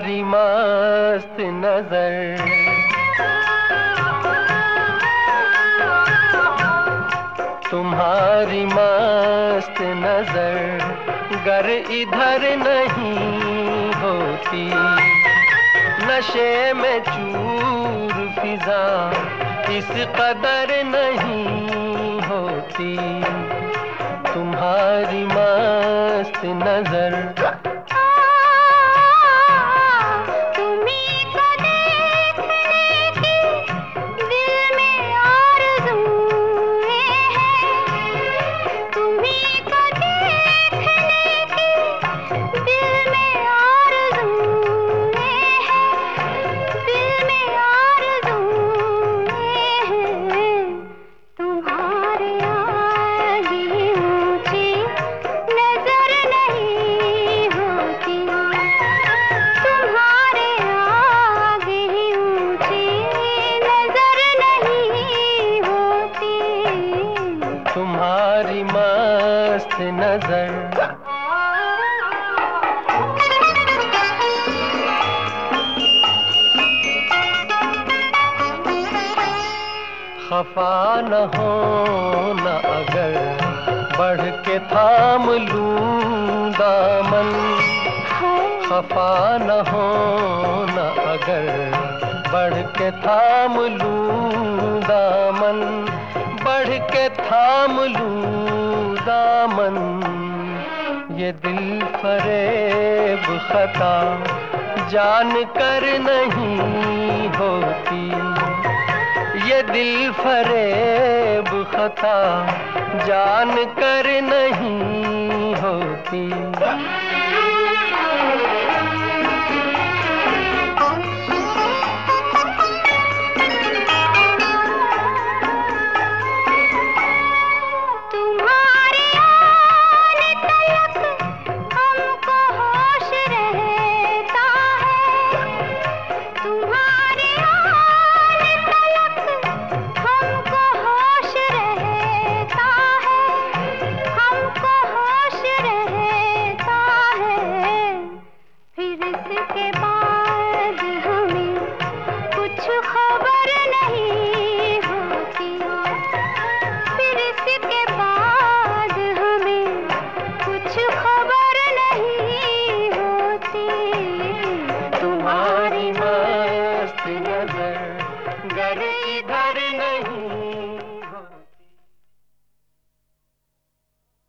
मस्त नज़र। तुम्हारी मस्त नज़र गर इधर नहीं होती। नशे में चूर फिजा इस कदर नहीं होती। तुम्हारी मस्त नज़र मस्त नज़र। खफा न हो न अगर, बढ़ के थाम लूँ दामन। खफा न हो न अगर, बढ़ के थाम लूँ दामन। बढ़ के थाम लूँ दामन, ये दिल फरेब खता जान कर नहीं होती, ये दिल फरे खता जान कर नहीं होती। धर नहीं